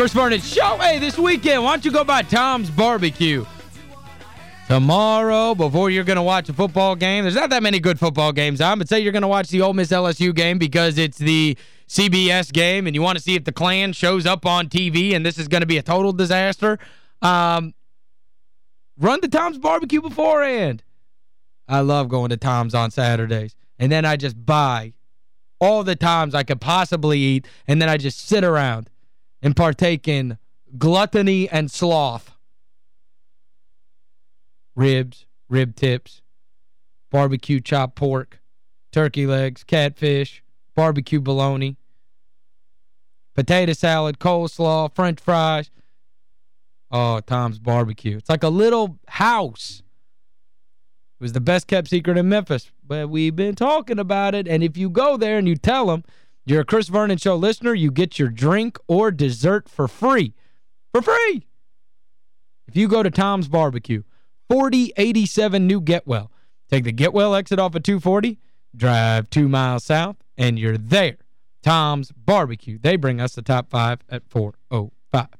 Chris Vernon Show. Hey, this weekend, why don't you go by Tom's Barbecue? Tomorrow, before you're going to watch a football game, there's not that many good football games on, but say you're going to watch the Ole Miss LSU game because it's the CBS game and you want to see if the Klan shows up on TV and this is going to be a total disaster. Um, run to Tom's Barbecue beforehand. I love going to Tom's on Saturdays. And then I just buy all the times I could possibly eat, and then I just sit around and partake in gluttony and sloth. Ribs, rib tips, barbecue chopped pork, turkey legs, catfish, barbecue bologna, potato salad, coleslaw, french fries. Oh, Tom's Barbecue. It's like a little house. It was the best kept secret in Memphis. But we've been talking about it. And if you go there and you tell them you're a Chris Vernon Show listener, you get your drink or dessert for free. For free! If you go to Tom's Barbecue, 4087 New Getwell. Take the Getwell exit off of 240, drive two miles south, and you're there. Tom's Barbecue. They bring us the top five at 405.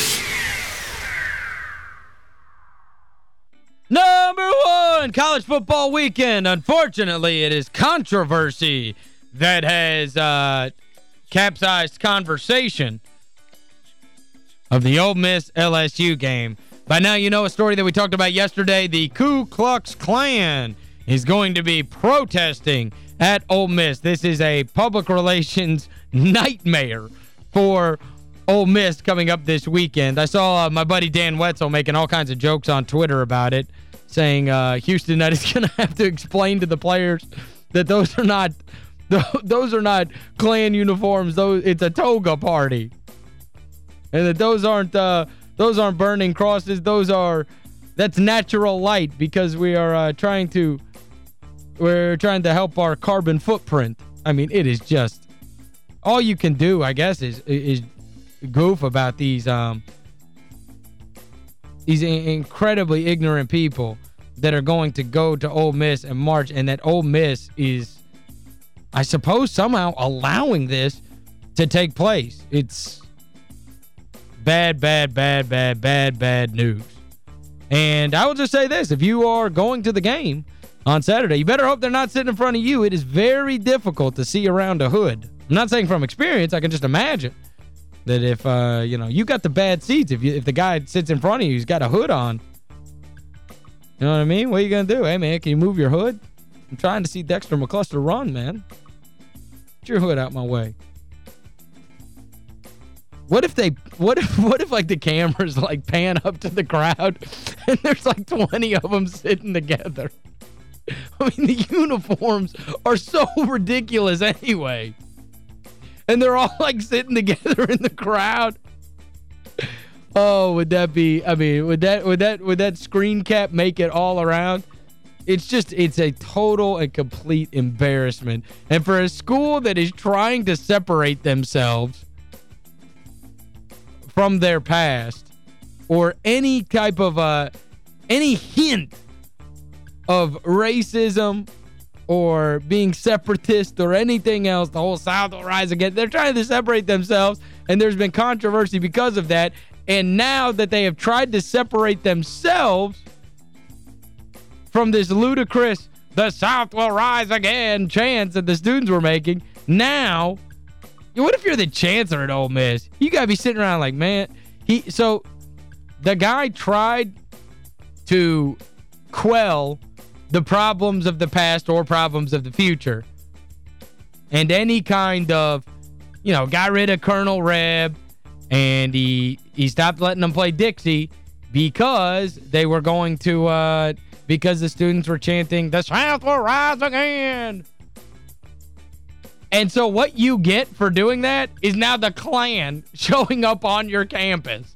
College football weekend. Unfortunately, it is controversy that has uh, capsized conversation of the Ole Miss LSU game. By now, you know a story that we talked about yesterday. The Ku Klux Klan is going to be protesting at Ole Miss. This is a public relations nightmare for Ole Miss coming up this weekend. I saw uh, my buddy Dan Wetzel making all kinds of jokes on Twitter about it, saying uh, Houston Nutt is going to have to explain to the players that those are not those are not Klan uniforms. Those It's a toga party. And that those aren't uh, those aren't burning crosses. Those are that's natural light because we are uh, trying to we're trying to help our carbon footprint. I mean, it is just all you can do, I guess, is is goof about these um these incredibly ignorant people that are going to go to Ole Miss and march and that Ole Miss is I suppose somehow allowing this to take place. It's bad, bad, bad, bad, bad, bad news. And I will just say this, if you are going to the game on Saturday, you better hope they're not sitting in front of you. It is very difficult to see around a hood. I'm not saying from experience, I can just imagine that if, uh, you know, you got the bad seats, if you if the guy sits in front of you, he's got a hood on, you know what I mean? What are you going to do? Hey, man, can you move your hood? I'm trying to see Dexter McCluster run, man. Get your hood out my way. What if they what if what if like the cameras like pan up to the crowd and there's like 20 of them sitting together? I mean, the uniforms are so ridiculous anyway. And they're all like sitting together in the crowd. Oh, would that be I mean, would that would that would that screen cap make it all around? It's just it's a total and complete embarrassment. And for a school that is trying to separate themselves from their past or any type of uh any hint of racism or being separatist or anything else, the whole South will rise again. They're trying to separate themselves, and there's been controversy because of that. And now that they have tried to separate themselves from this ludicrous, the South will rise again chance that the students were making, now, what if you're the chancellor at Ole Miss? You got to be sitting around like, man, he so the guy tried to quell the problems of the past or problems of the future. And any kind of, you know, got rid of Colonel Reb and he he stopped letting them play Dixie because they were going to uh because the students were chanting the South will rise again. And so what you get for doing that is now the Klan showing up on your campus.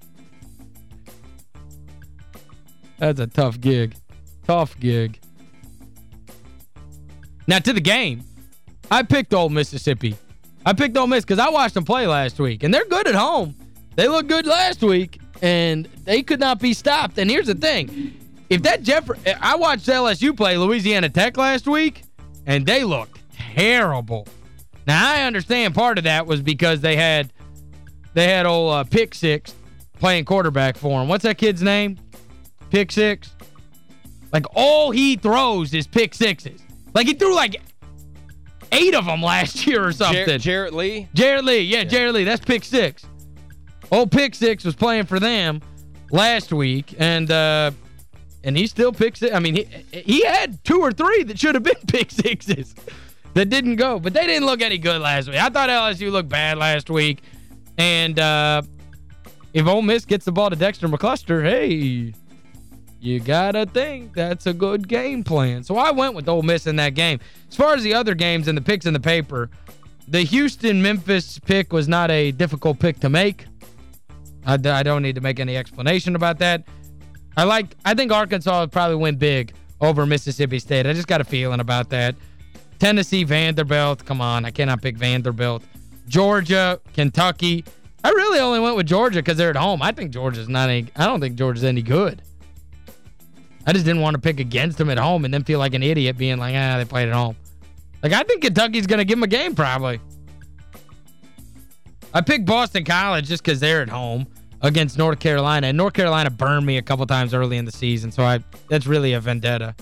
That's a tough gig. Tough gig. Now, to the game, I picked Old Mississippi. I picked Ole Miss because I watched them play last week, and they're good at home. They looked good last week, and they could not be stopped. And here's the thing. If that Jeff I watched LSU play Louisiana Tech last week, and they looked terrible. Now, I understand part of that was because they had they had old uh, Pick Six playing quarterback for him. What's that kid's name? Pick Six? Like, all he throws is pick sixes. Like, he threw like eight of them last year or something. Jar Jarrett Lee? Jarrett Lee. Yeah, yeah, Jarrett Lee. That's pick six. Old pick six was playing for them last week, and uh, and he still picks it. I mean, he, he had two or three that should have been pick sixes that didn't go. But they didn't look any good last week. I thought LSU looked bad last week. And uh, if Ole Miss gets the ball to Dexter McCluster, hey, you got to think that's a good game plan. So I went with Ole Miss in that game. As far as the other games and the picks in the paper, the Houston-Memphis pick was not a difficult pick to make. I, I don't need to make any explanation about that. I like I think Arkansas would probably win big over Mississippi State. I just got a feeling about that. Tennessee, Vanderbilt. Come on, I cannot pick Vanderbilt. Georgia, Kentucky. I really only went with Georgia because they're at home. I think Georgia's not any I don't think Georgia's any good. I just didn't want to pick against them at home and then feel like an idiot being like, ah, they played at home. Like, I think Kentucky's going to give them a game probably. I picked Boston College just because they're at home against North Carolina. And North Carolina burned me a couple times early in the season, so I that's really a vendetta.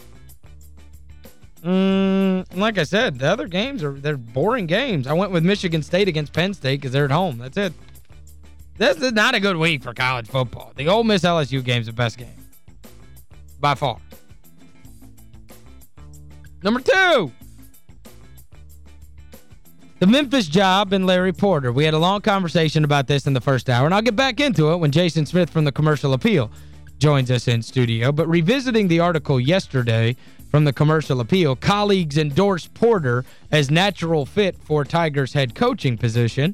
Mm, like I said, the other games are they're boring games. I went with Michigan State against Penn State because they're at home. That's it. This is not a good week for college football. The Ole Miss LSU game's the best game. By far. Number two. The Memphis job and Larry Porter. We had a long conversation about this in the first hour, and I'll get back into it when Jason Smith from the Commercial Appeal joins us in studio. But revisiting the article yesterday from the Commercial Appeal, colleagues endorsed Porter as natural fit for Tigers head coaching position.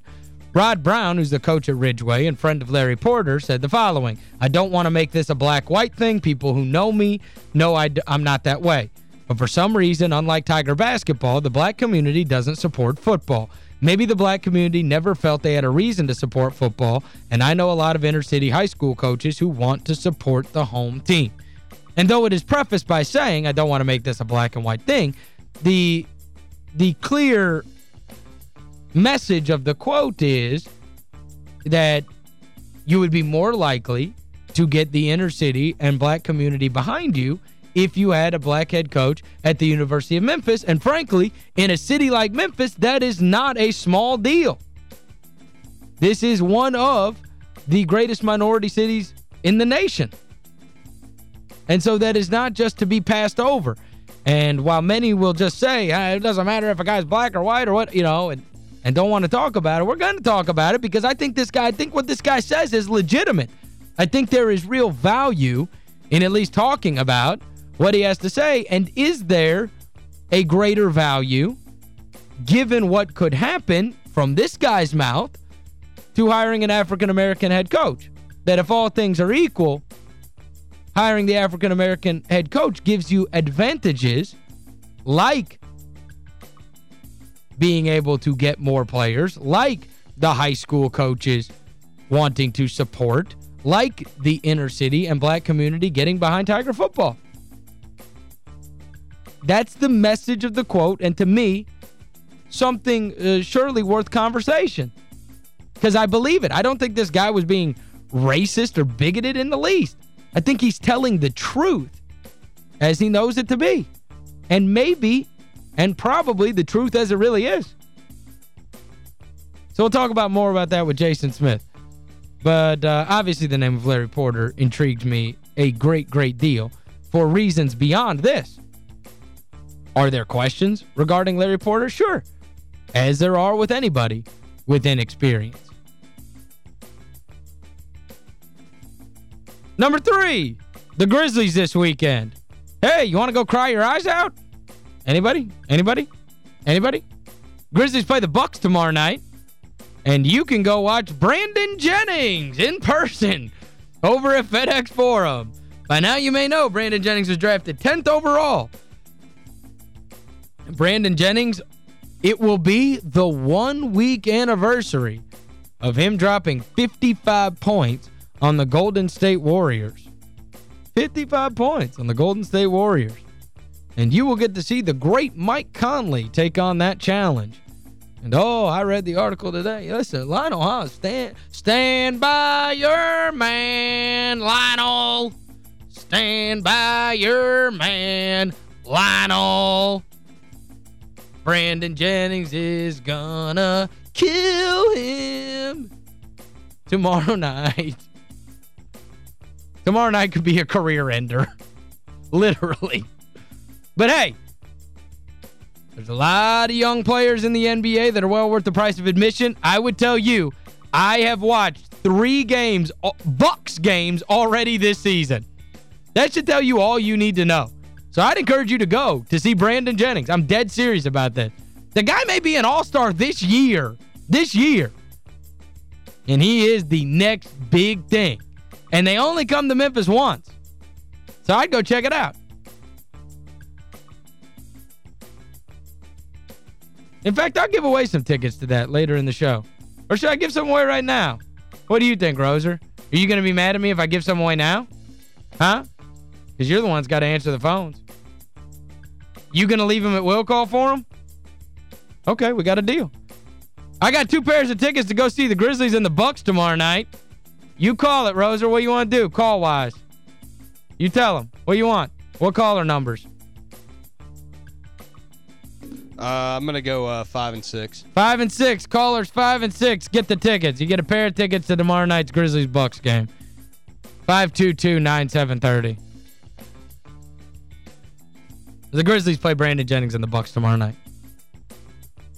Rod Brown, who's the coach at Ridgeway and friend of Larry Porter, said the following, I don't want to make this a black-white thing. People who know me know I I'm not that way. But for some reason, unlike Tiger basketball, the black community doesn't support football. Maybe the black community never felt they had a reason to support football, and I know a lot of inner-city high school coaches who want to support the home team. And though it is prefaced by saying, I don't want to make this a black and white thing, the the clear message of the quote is that you would be more likely to get the inner city and black community behind you if you had a black head coach at the University of Memphis. And frankly, in a city like Memphis, that is not a small deal. This is one of the greatest minority cities in the nation. And so that is not just to be passed over. And while many will just say, it doesn't matter if a guy's black or white or what, you know, and, and don't want to talk about it, we're going to talk about it because I think this guy, I think what this guy says is legitimate. I think there is real value in at least talking about what he has to say. And is there a greater value given what could happen from this guy's mouth to hiring an African-American head coach? That if all things are equal, hiring the African-American head coach gives you advantages like being able to get more players, like the high school coaches wanting to support, like the inner city and black community getting behind Tiger football. That's the message of the quote, and to me, something uh, surely worth conversation. Because I believe it. I don't think this guy was being racist or bigoted in the least. I think he's telling the truth as he knows it to be. And maybe, and probably, the truth as it really is. So we'll talk about more about that with Jason Smith. But uh, obviously the name of Larry Porter intrigued me a great, great deal for reasons beyond this. Are there questions regarding Larry Porter? Sure. As there are with anybody with inexperience. Number three, the Grizzlies this weekend. Hey, you want to go cry your eyes out? Anybody? Anybody? Anybody? Grizzlies play the Bucks tomorrow night. And you can go watch Brandon Jennings in person over at FedEx Forum. By now you may know Brandon Jennings was drafted 10th overall Brandon Jennings, it will be the one-week anniversary of him dropping 55 points on the Golden State Warriors. 55 points on the Golden State Warriors. And you will get to see the great Mike Conley take on that challenge. And oh, I read the article today. Listen, Lionel, huh? Stand, stand by your man, Lionel. Stand by your man, Lionel. Brandon Jennings is gonna kill him tomorrow night. Tomorrow night could be a career ender. Literally. But hey, there's a lot of young players in the NBA that are well worth the price of admission. I would tell you, I have watched three games, uh, Bucks games already this season. That should tell you all you need to know. So I'd encourage you to go to see Brandon Jennings. I'm dead serious about this. The guy may be an all-star this year. This year. And he is the next big thing. And they only come to Memphis once. So I'd go check it out. In fact, I'll give away some tickets to that later in the show. Or should I give some away right now? What do you think, Roser? Are you going to be mad at me if I give some away now? Huh? Because you're the one's got to answer the phones. You going to leave them at will call for them? Okay, we got a deal. I got two pairs of tickets to go see the Grizzlies and the Bucks tomorrow night. You call it, Roser. What you want to do, call-wise? You tell them. What you want? What caller numbers? Uh, I'm going to go uh, 5 and 6. 5 and 6. Callers 5 and 6. Get the tickets. You get a pair of tickets to tomorrow night's Grizzlies-Bucks game. 522-9730. The Grizzlies play Brandon Jennings and the Bucks tomorrow night.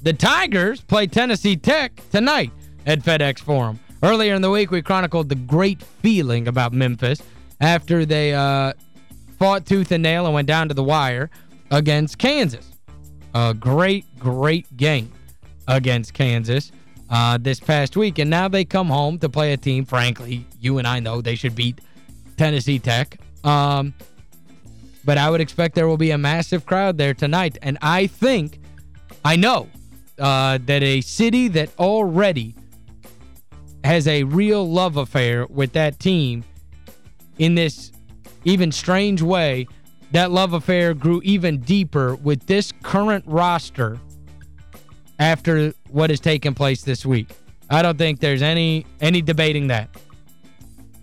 The Tigers play Tennessee Tech tonight at FedEx Forum. Earlier in the week, we chronicled the great feeling about Memphis after they uh, fought tooth and nail and went down to the wire against Kansas. A great, great game against Kansas uh, this past week. And now they come home to play a team, frankly, you and I know they should beat Tennessee Tech. Um, but I would expect there will be a massive crowd there tonight. And I think, I know, uh, that a city that already has a real love affair with that team in this even strange way, that love affair grew even deeper with this current roster after what has taken place this week. I don't think there's any any debating that.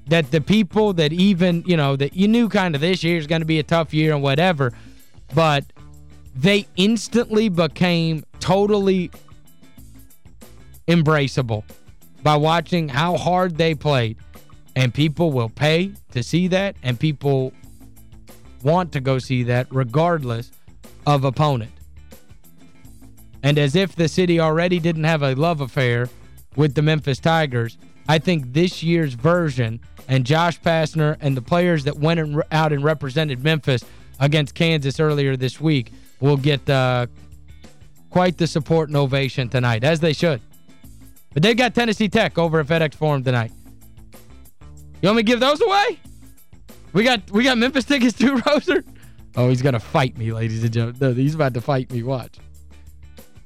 That the people that even, you know, that you knew kind of this year is going to be a tough year and whatever, but they instantly became totally embraceable by watching how hard they played. And people will pay to see that, and people want to go see that regardless of opponent. And as if the city already didn't have a love affair with the Memphis Tigers, I think this year's version and Josh Pastner and the players that went out and represented Memphis against Kansas earlier this week will get uh, quite the support and ovation tonight, as they should. But they've got Tennessee Tech over at FedEx Forum tonight. You want me to give those away? We got we got Memphis tickets too, Roser? Oh, he's going to fight me, ladies and gentlemen. No, he's about to fight me. Watch.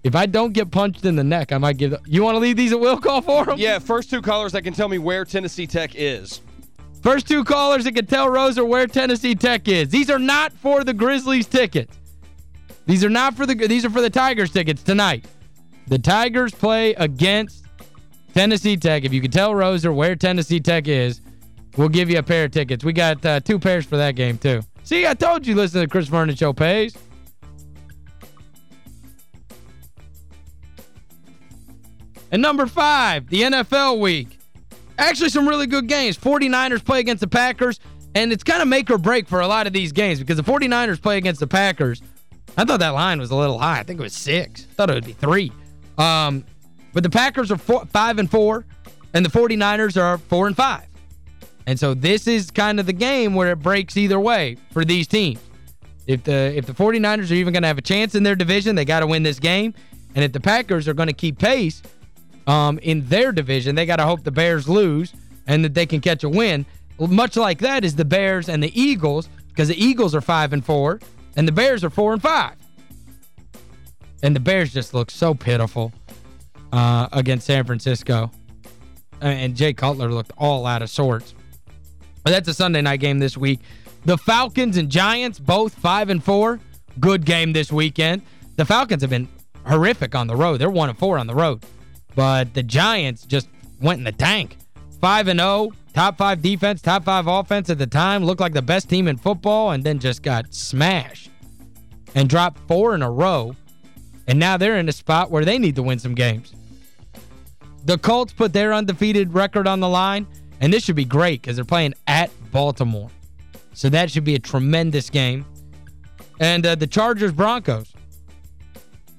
If I don't get punched in the neck, I might give... You want to leave these at will call for them? Yeah, first two callers that can tell me where Tennessee Tech is. First two callers that can tell Roser where Tennessee Tech is. These are not for the Grizzlies tickets. These are not for the these are for the Tigers tickets tonight. The Tigers play against Tennessee Tech. If you can tell Roser where Tennessee Tech is, we'll give you a pair of tickets. We got uh, two pairs for that game, too. See, I told you listen to Chris Vernon Show pays. And number five, the NFL week. Actually, some really good games. 49ers play against the Packers, and it's kind of make or break for a lot of these games because the 49ers play against the Packers. I thought that line was a little high. I think it was six. I thought it would be three. Um, but the Packers are four, five and four, and the 49ers are four and five. And so this is kind of the game where it breaks either way for these teams. If the if the 49ers are even going to have a chance in their division, they got to win this game. And if the Packers are going to keep pace um, in their division, they got to hope the Bears lose and that they can catch a win. Much like that is the Bears and the Eagles because the Eagles are 5 and four, and the Bears are 4 and five. And the Bears just look so pitiful uh, against San Francisco. And Jay Cutler looked all out of sorts. That's a Sunday night game this week. The Falcons and Giants, both 5 and four. Good game this weekend. The Falcons have been horrific on the road. They're 1 and four on the road. But the Giants just went in the tank. 5 and 0, top 5 defense, top 5 offense at the time, looked like the best team in football and then just got smashed and dropped four in a row. And now they're in a spot where they need to win some games. The Colts put their undefeated record on the line, and this should be great because they're playing at Baltimore. So that should be a tremendous game. And uh, the Chargers-Broncos.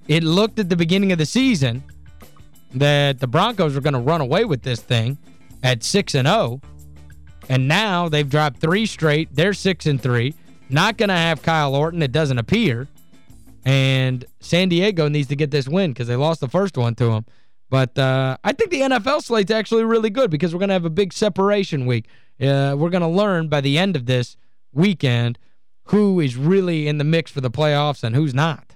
It looked at the beginning of the season that the Broncos were going to run away with this thing at 6 and 0. And now they've dropped three straight. They're 6 and 3. Not going to have Kyle Orton, it doesn't appear. And San Diego needs to get this win because they lost the first one to them. But uh, I think the NFL slate's actually really good because we're going to have a big separation week. Uh, we're going to learn by the end of this weekend who is really in the mix for the playoffs and who's not.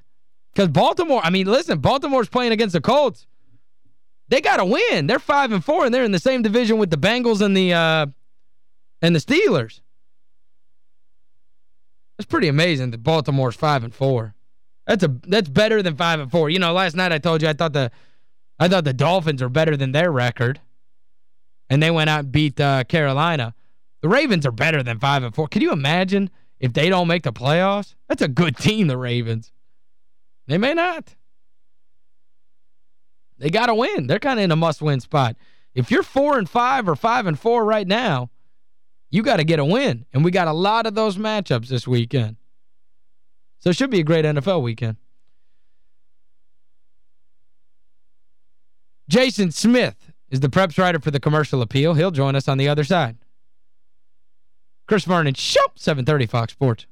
Because Baltimore, I mean, listen, Baltimore's playing against the Colts. They got to win. They're 5 and four, and they're in the same division with the Bengals and the uh, and the Steelers. It's pretty amazing that Baltimore's 5 and four. That's a that's better than 5 and four. You know, last night I told you I thought the I thought the Dolphins are better than their record. And they went out and beat uh, Carolina. The Ravens are better than 5 and four. Can you imagine if they don't make the playoffs? That's a good team, the Ravens. They may not. They got to win. They're kind of in a must-win spot. If you're 4 and 5 or 5 and 4 right now, you got to get a win. And we got a lot of those matchups this weekend. So it should be a great NFL weekend. Jason Smith is the preps writer for the Commercial Appeal. He'll join us on the other side. Chris Vernon, Show, 730 Fox Sports.